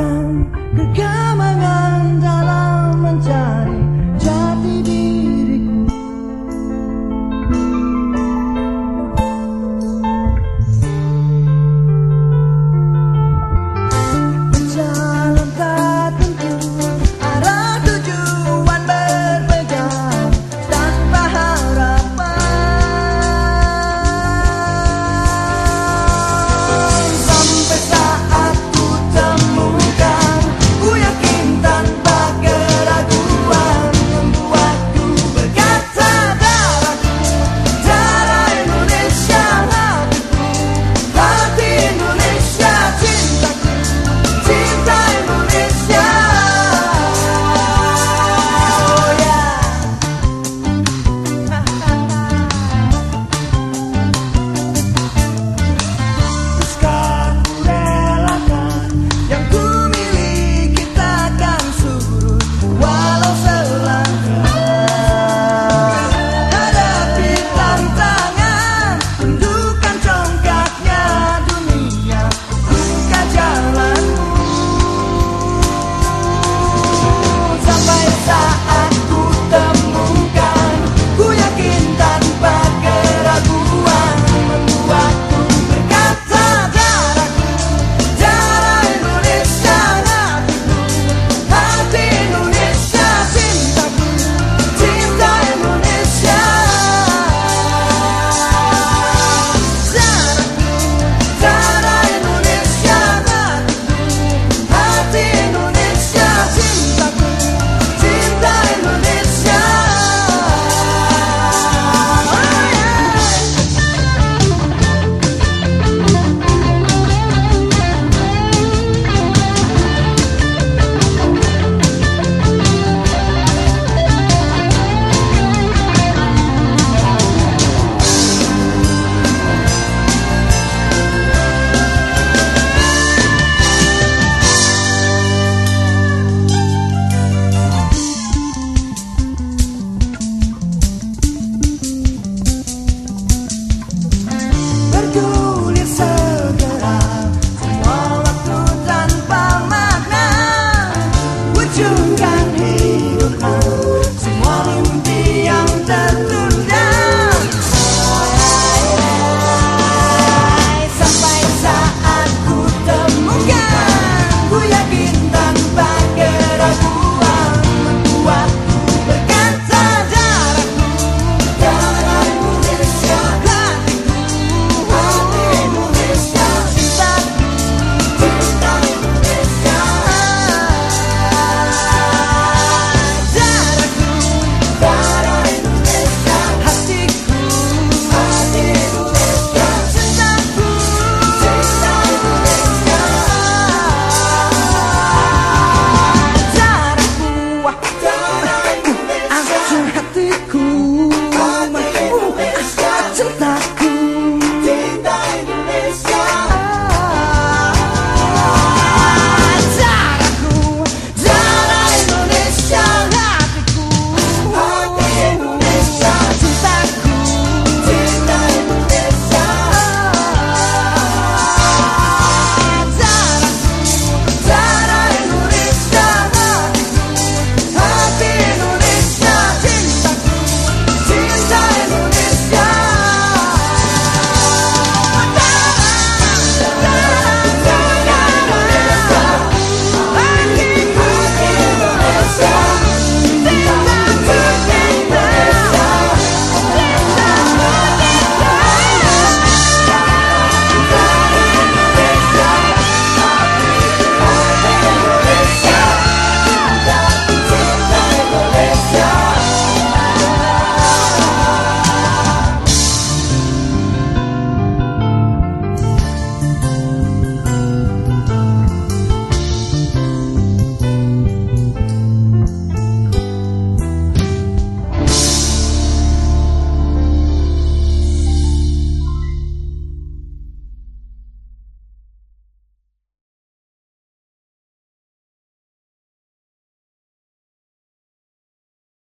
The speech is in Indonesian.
datang kegamangan.